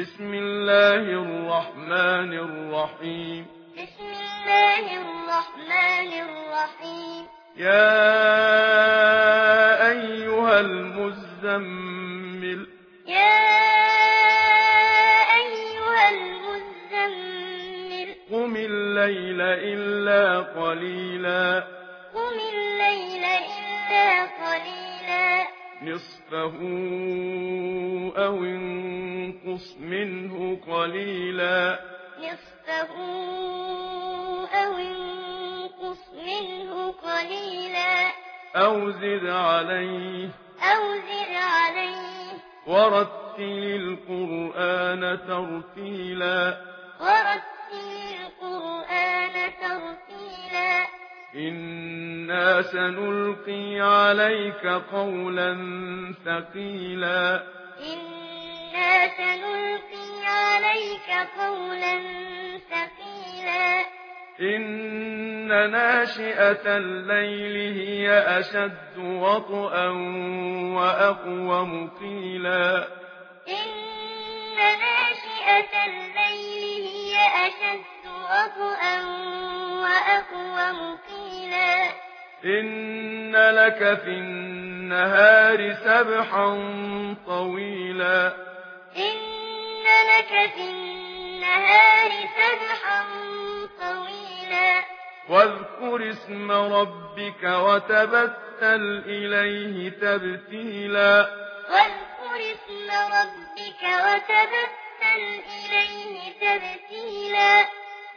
بسم الله الرحمن الرحيم بسم الله الرحمن الرحيم يا أيها المزمل. يا أيها المزمل. قم الليل إلا قليلا قم الليل إلا قليلا نصفه أو انقص منه قليلا. نصفه أو انقص منه قليلا. أو زد عليه. أو زد عليه. ورتل القرآن ترتيلا. ورتل القرآن ترتيلا. إن سنلقي عليك قولا ثقيلا إنا سنلقي عليك قولا ثقيلا إن ناشئة الليل هي أشد وطئا وأقوى مقيلا إن ناشئة الليل هي أشد وطئا وأقوى مقيلا إن لك في النهار سبحا طويلا. إن لك في النهار سبحا طويلا. واذكر اسم ربك وتبتل إليه تبتيلا. واذكر اسم ربك وتبتل إليه تبتيلا.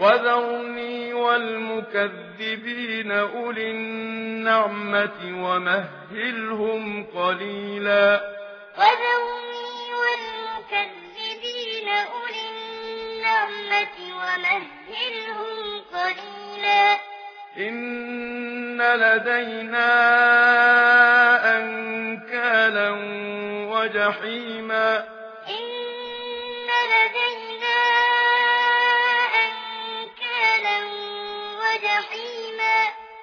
وذرني والمكذبين أولي النعمة ومهلهم قليلا. وذرني والمكذبين أولي النعمة ومهلهم قليلا. إن لدينا أنكالا وجحيما.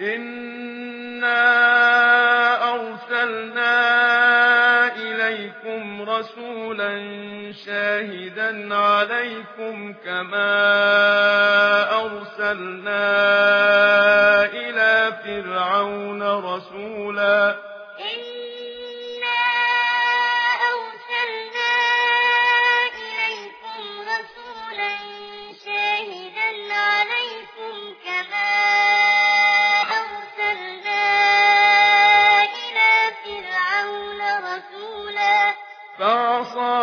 إنا أرسلنا إليكم رسولا شاهدا عليكم كما أرسلنا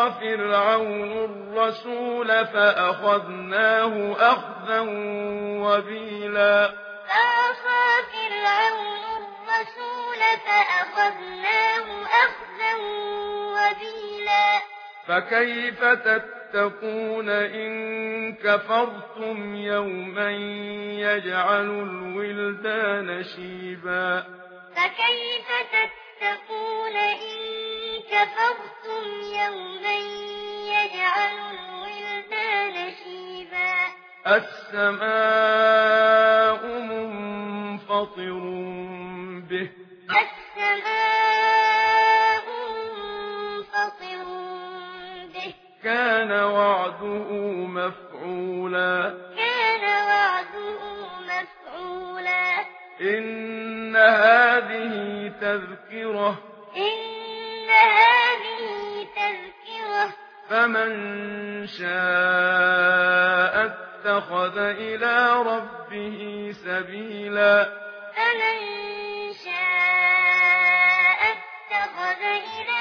فرعون الرسول فأخذناه أخذا وبيلا. فأخذ فرعون الرسول فأخذناه أخذا وبيلا. فكيف تتقون إن كفرتم يوما يجعل الولدان شيبا؟ فكيف كفرتم يوما يجعل الولدان شيبا السماء منفطر به. السماء منفطر به. كان وعده مفعولا. إن هذه تذكرة. إن إن هذه تذكرة فمن شاء اتخذ إلى ربه سبيلا فمن شاء اتخذ إلى